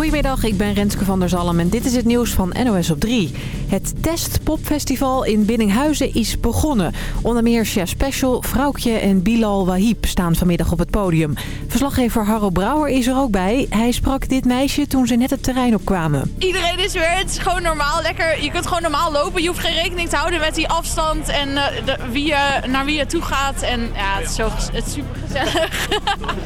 Goedemiddag, ik ben Renske van der Zalm en dit is het nieuws van NOS op 3. Het Test Popfestival in Binninghuizen is begonnen. Onder meer Chef Special, Vrouwtje en Bilal Wahib staan vanmiddag op het podium. Verslaggever Harro Brouwer is er ook bij. Hij sprak dit meisje toen ze net het terrein opkwamen. Iedereen is weer, het is gewoon normaal. Lekker, je kunt gewoon normaal lopen. Je hoeft geen rekening te houden met die afstand en uh, de, wie je, naar wie je toe gaat. En ja, het is, zo, het is super gezellig.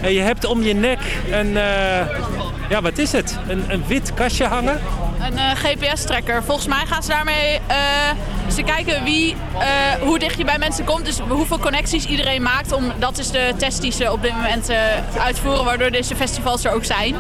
Je hebt om je nek een, uh, ja wat is het? Een, een wit kastje hangen? Een uh, GPS-tracker. Volgens mij gaan ze daarmee uh, ze kijken wie, uh, hoe dicht je bij mensen komt. Dus hoeveel connecties iedereen maakt. Om, dat is de test die ze op dit moment uitvoeren. Waardoor deze festivals er ook zijn.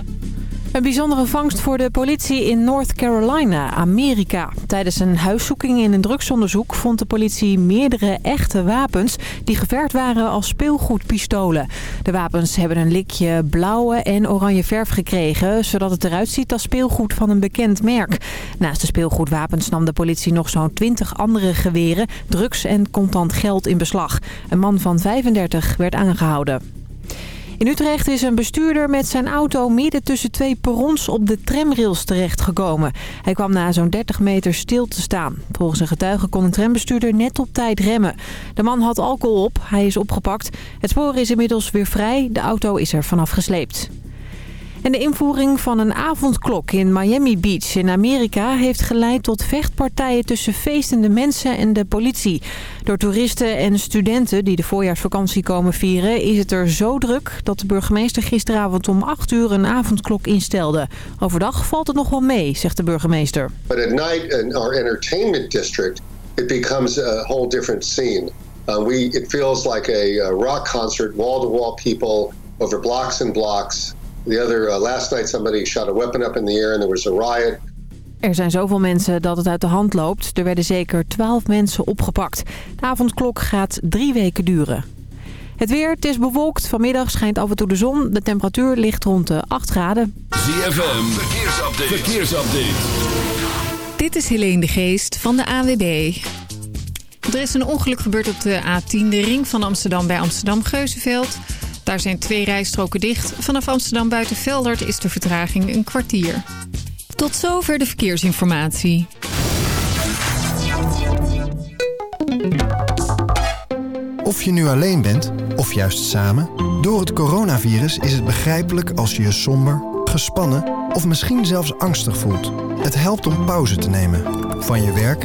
Een bijzondere vangst voor de politie in North Carolina, Amerika. Tijdens een huiszoeking in een drugsonderzoek vond de politie meerdere echte wapens... die geverfd waren als speelgoedpistolen. De wapens hebben een likje blauwe en oranje verf gekregen... zodat het eruit ziet als speelgoed van een bekend merk. Naast de speelgoedwapens nam de politie nog zo'n 20 andere geweren... drugs en contant geld in beslag. Een man van 35 werd aangehouden. In Utrecht is een bestuurder met zijn auto midden tussen twee perrons op de tramrails terechtgekomen. Hij kwam na zo'n 30 meter stil te staan. Volgens een getuige kon een trambestuurder net op tijd remmen. De man had alcohol op, hij is opgepakt. Het spoor is inmiddels weer vrij, de auto is er vanaf gesleept. En de invoering van een avondklok in Miami Beach in Amerika heeft geleid tot vechtpartijen tussen feestende mensen en de politie. Door toeristen en studenten die de voorjaarsvakantie komen vieren is het er zo druk dat de burgemeester gisteravond om 8 uur een avondklok instelde. Overdag valt het nog wel mee, zegt de burgemeester. But at night in our entertainment district it becomes a whole different scene. Uh, we, it feels like a, rock concert, wall-to-wall people over blocks and blocks. The other uh, last night somebody shot a weapon up in the air and there was a riot. Er zijn zoveel mensen dat het uit de hand loopt. Er werden zeker 12 mensen opgepakt. De avondklok gaat drie weken duren. Het weer, het is bewolkt. Vanmiddag schijnt af en toe de zon. De temperatuur ligt rond de 8 graden. ZFM, verkeersupdate. verkeersupdate. Dit is Helene de Geest van de AWB. Er is een ongeluk gebeurd op de A10, de ring van Amsterdam bij Amsterdam-Geuzenveld... Daar zijn twee rijstroken dicht. Vanaf Amsterdam buiten Veldert is de vertraging een kwartier. Tot zover de verkeersinformatie. Of je nu alleen bent, of juist samen... door het coronavirus is het begrijpelijk als je je somber, gespannen... of misschien zelfs angstig voelt. Het helpt om pauze te nemen. Van je werk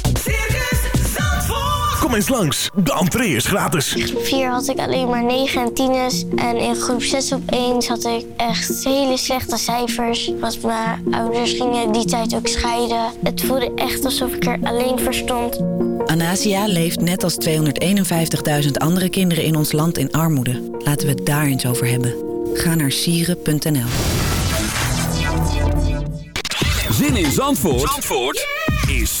Kom eens langs, de entree is gratis. In groep 4 had ik alleen maar 9 en 10's. En in groep 6 opeens had ik echt hele slechte cijfers. Want mijn ouders gingen die tijd ook scheiden. Het voelde echt alsof ik er alleen voor stond. Anasia leeft net als 251.000 andere kinderen in ons land in armoede. Laten we het daar eens over hebben. Ga naar sieren.nl Zin in Zandvoort, Zandvoort is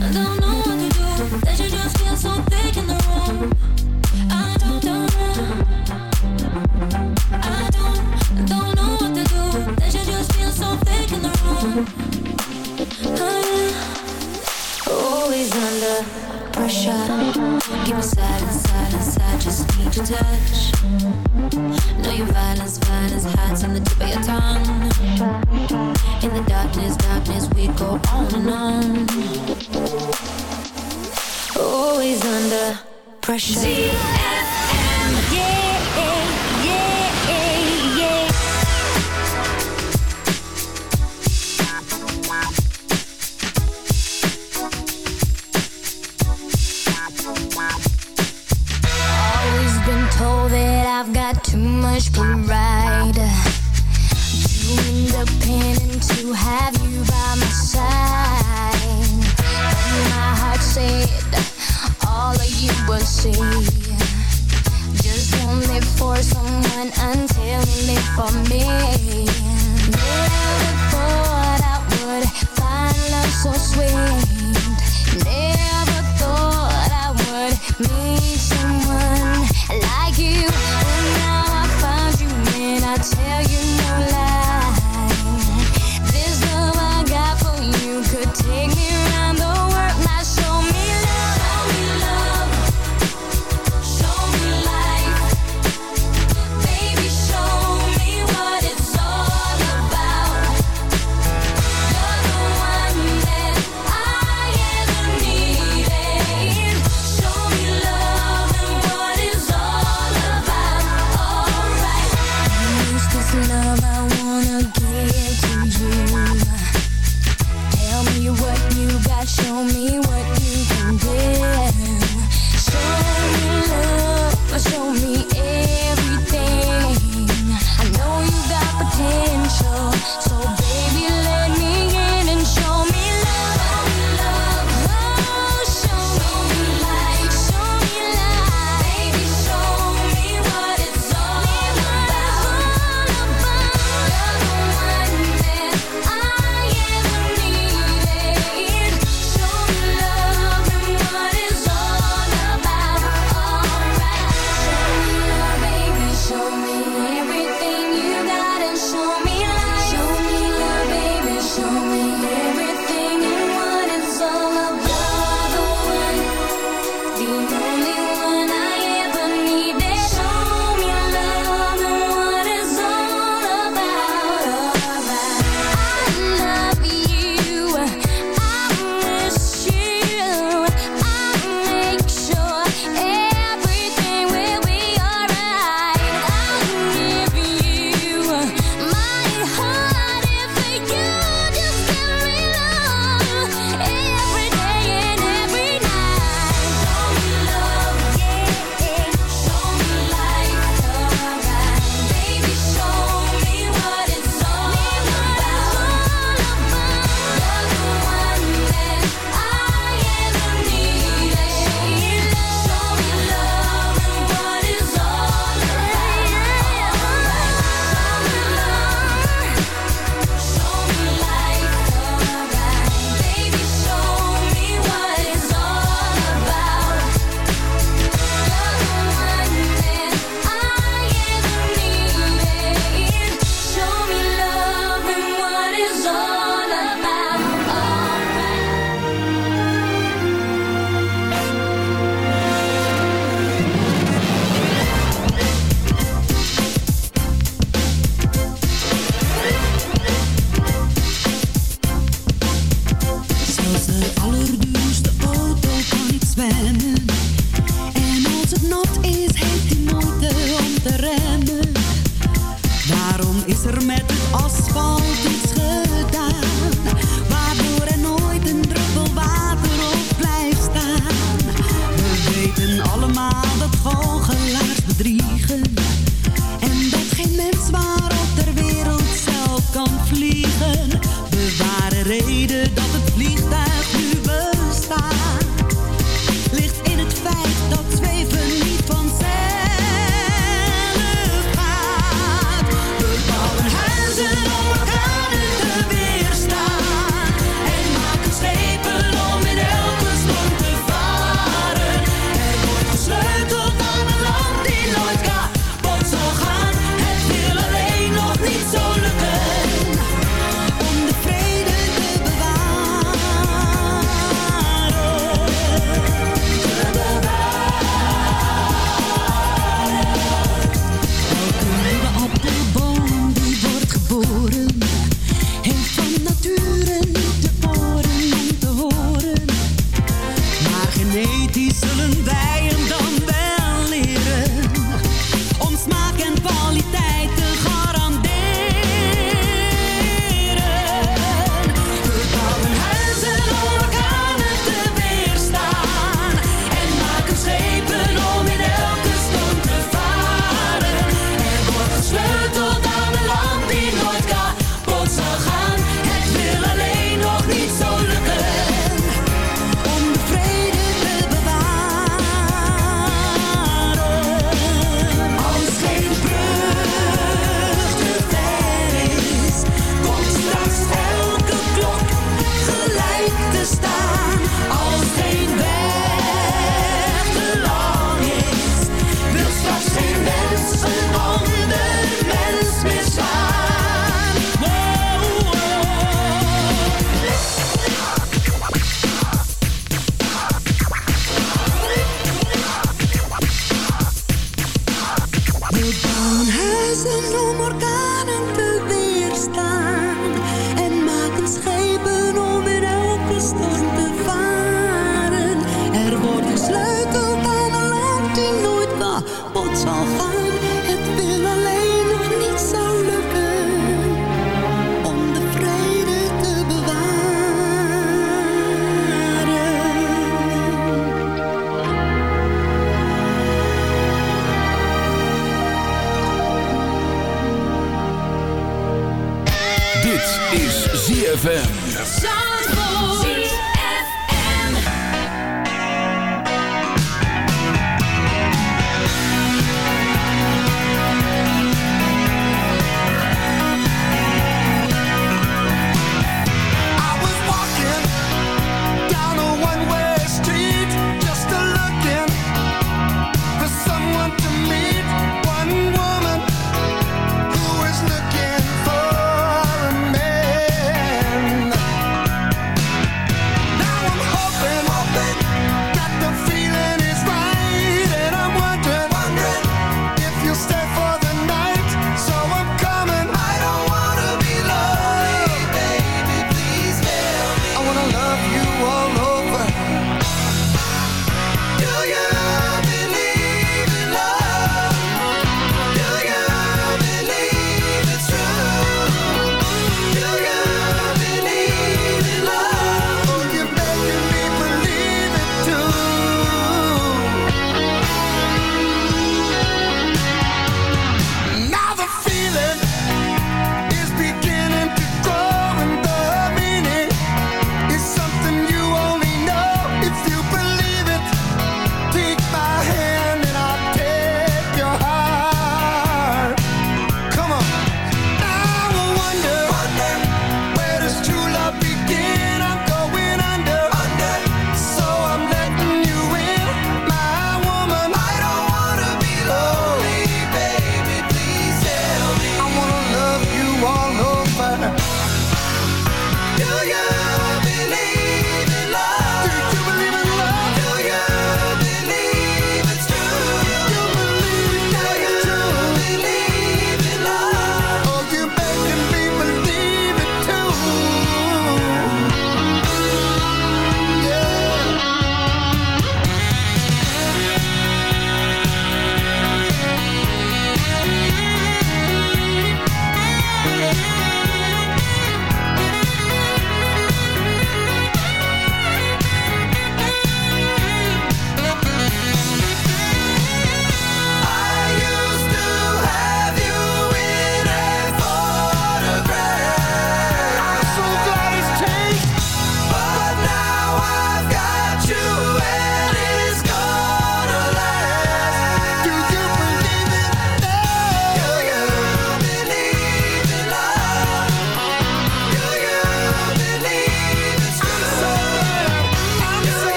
I don't know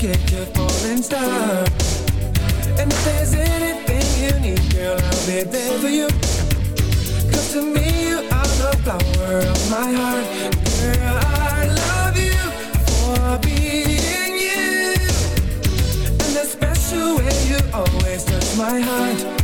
get your falling star. And if there's anything you need, girl, I'll be there for you. Come to me, you are the flower of my heart. Girl, I love you for being you. And the special way you always touch my heart.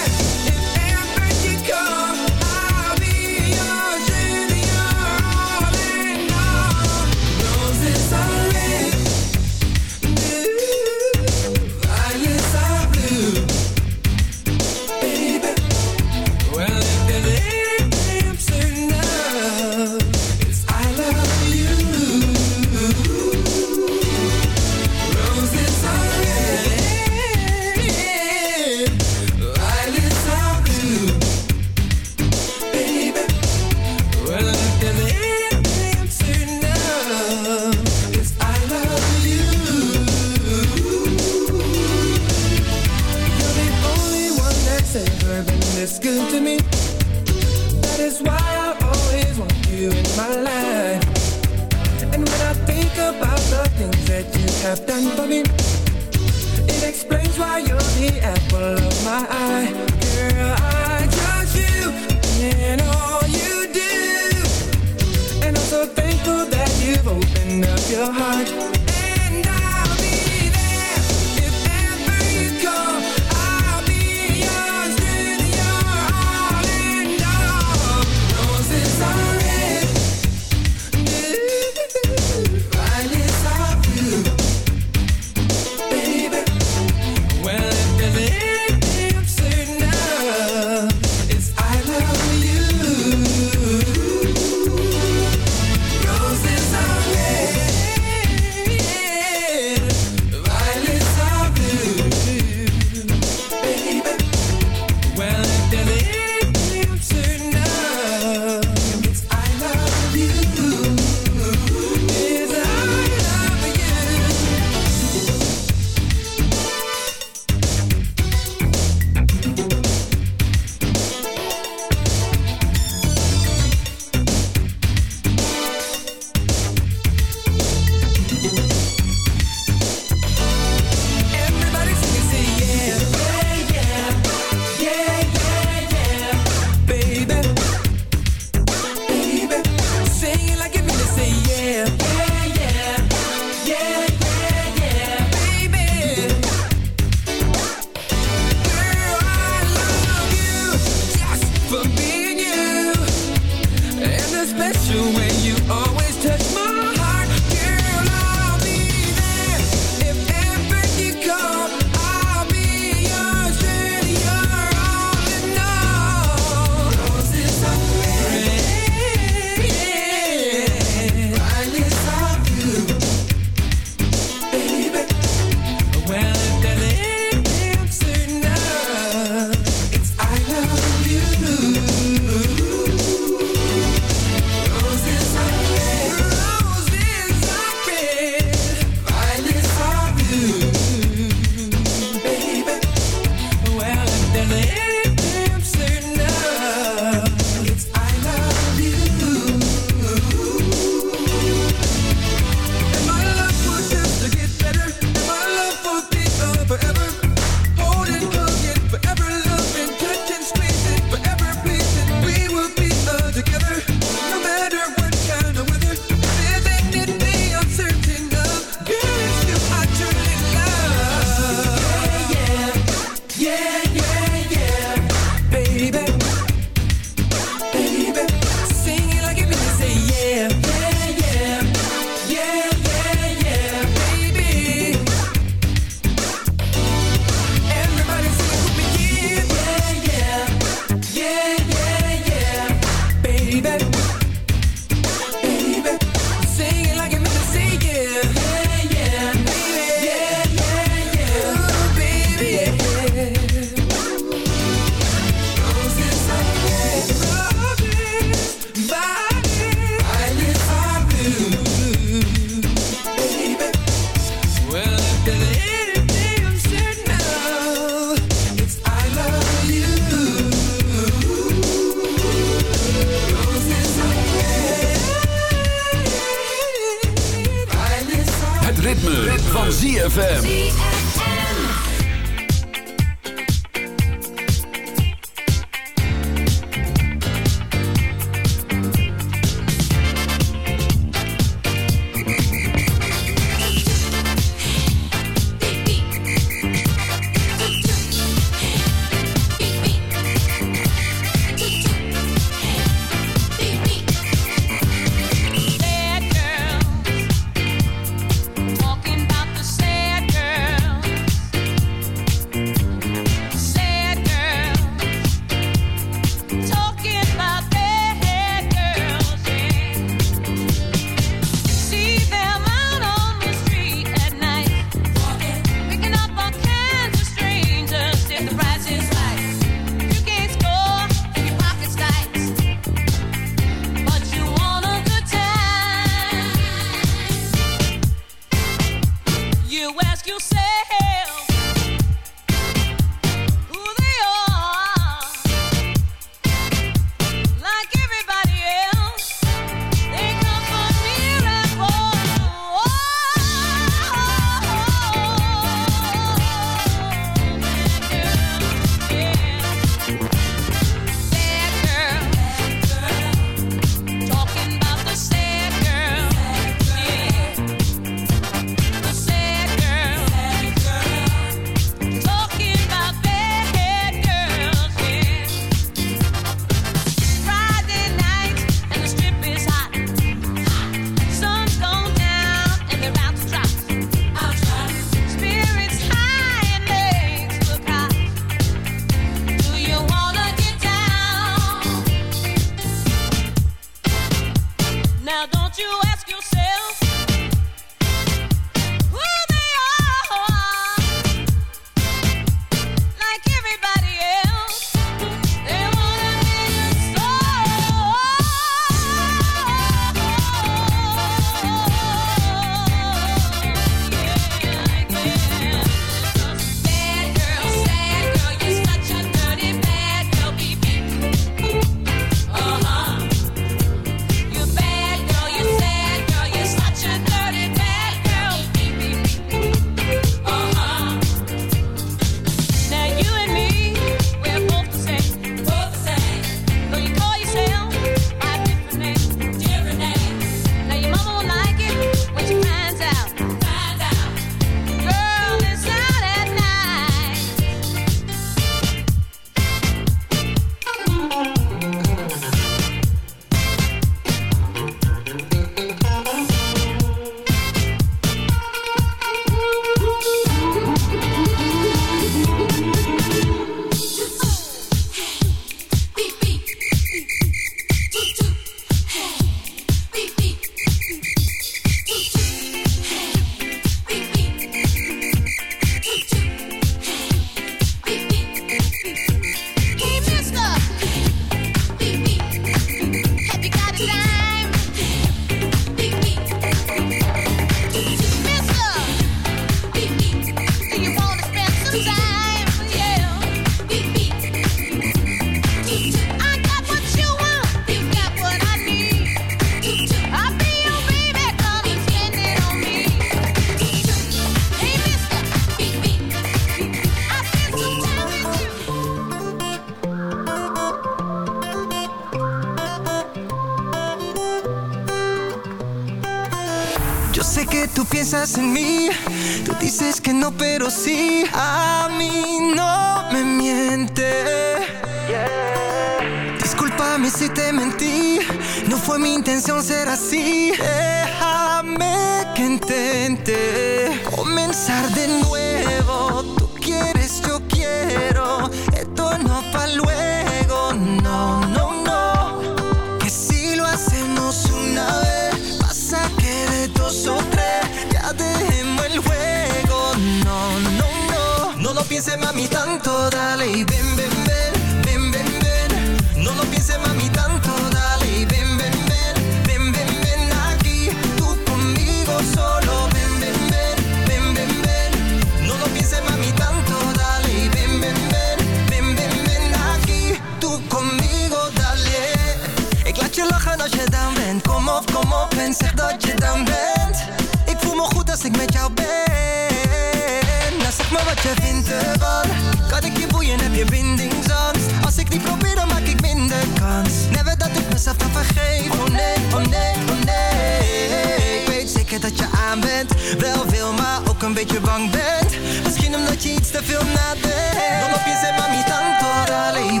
wel veel, maar ook een beetje bang bent. Misschien omdat je iets te veel nadenkt. Dan op je zet, maar niet tanto, alleen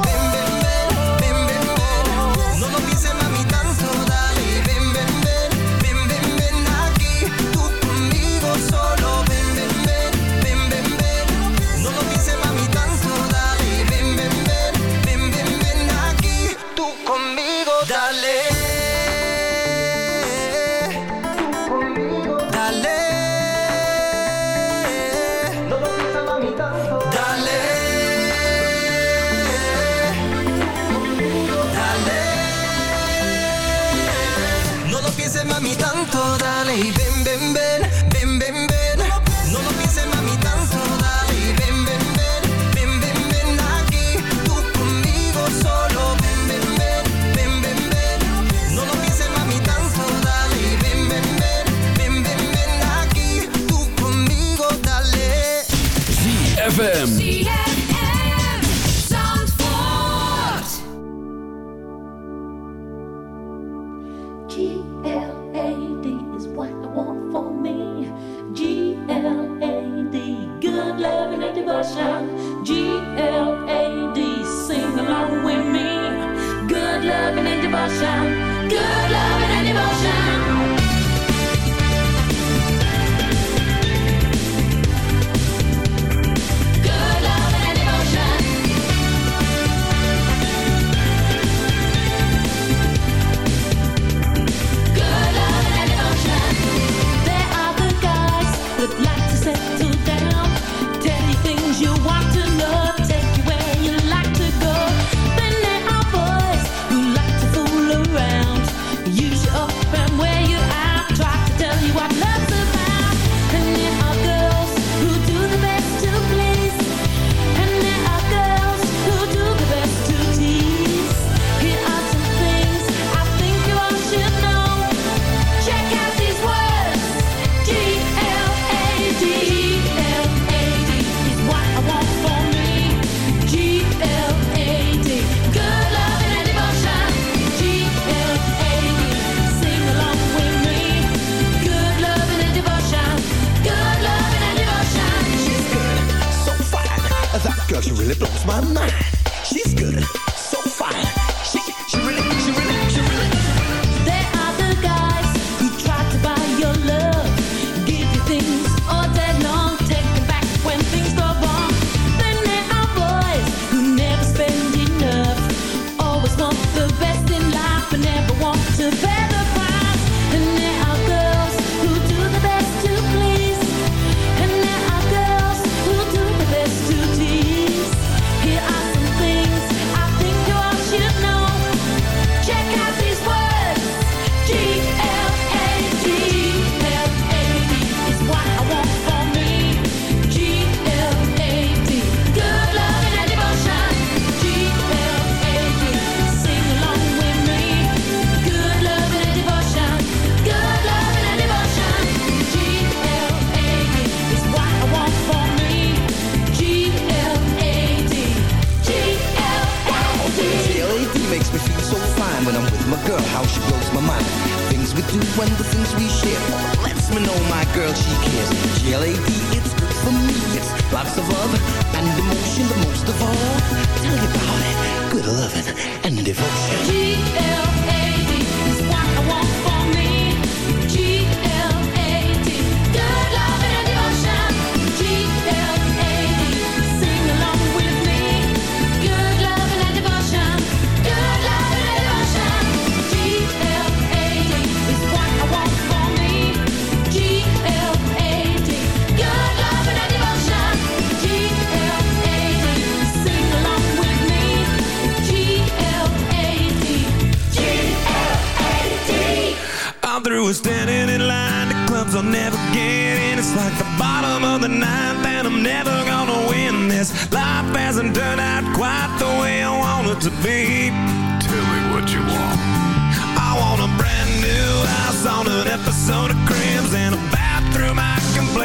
ZFM.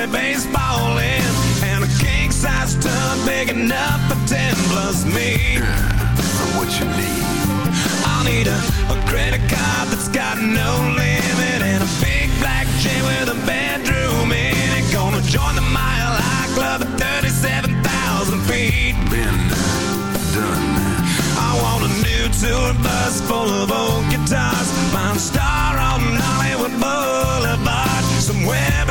away baseball in And a king-size tub big enough for ten plus me. Girl, what you need? I'll need a, a credit card that's got no limit And a big black chain with a bedroom in it. Gonna join the Mile High Club at 37,000 feet. Been done. I want a new tour bus full of old guitars. Mine star on Hollywood Boulevard. Somewhere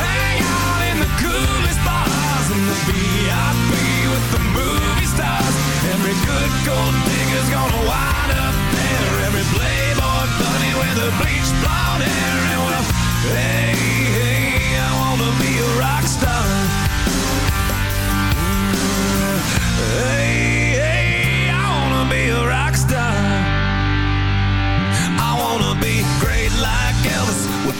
hang out in the coolest bars and the VIP with the movie stars. Every good gold digger's gonna wind up there. Every playboy bunny with bleached blonde hair. And hey, hey, I wanna be a rock star. Mm, hey, hey,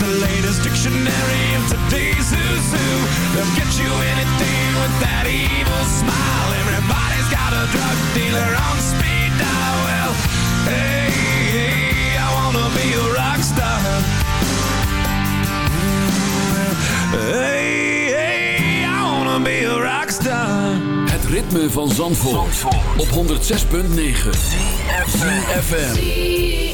the latest dictionary of today's who's who. They'll get you anything with that evil smile. Everybody's got a drug dealer on speed dial. Well, hey, hey, I wanna be a rock star. Hey, hey, I wanna be a rock star. Het ritme van Zandvoort, op 106.9 FM.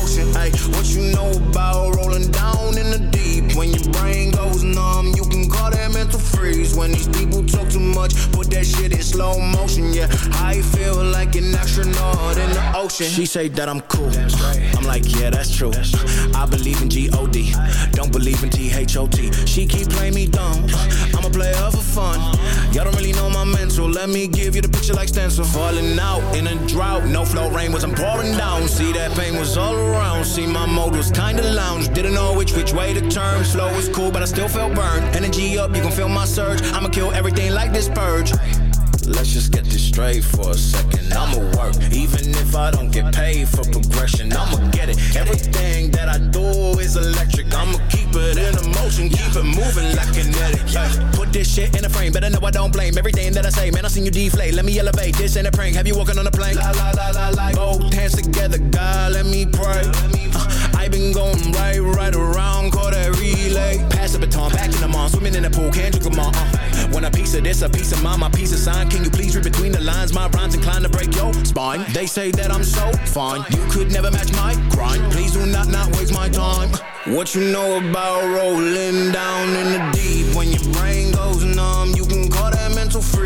ocean. Ay, what you know about rolling down in the deep? When your brain goes numb, you can call that mental freeze. When these people talk too much, put that shit in slow motion. Yeah, I feel like an astronaut in the ocean. She say that I'm cool. I'm like, yeah, that's true. I believe in G-O-D. Don't believe in T-H-O-T. She keep playing me dumb. I'm a player for fun. Y'all don't really know my mental. Let me give you the picture like stencil. Falling out in a drought. No flow rain wasn't pouring down. See that pain was all around. See my mode was kinda lounge. Didn't know which which way to turn. Slow was cool, but I still felt burned. Energy up, you can feel my surge. I'ma kill everything like this purge. Let's just get this straight for a second. I'ma work, even if I don't get paid for progression. I'ma get it. Everything that I do is electric. I'ma keep it in a motion, keep it moving like kinetic. Ay, put this shit in a frame, better know I don't blame everything that I say. Man, I seen you deflate. Let me elevate. This ain't a prank. Have you walking on a plane? La la la la la. Both hands together, God, let me pray. Uh, I been going right, right around, call that relay. Pass the baton, back in the mom, swimming in the pool, can't drink them all. Uh, when a piece of this, a piece of mine, my piece of sign. Can you please read between the lines? My rhymes inclined to break your spine. They say that I'm so fine, you could never match my grind. Please do not not waste my time. What you know about rolling down in the deep? When your brain goes numb,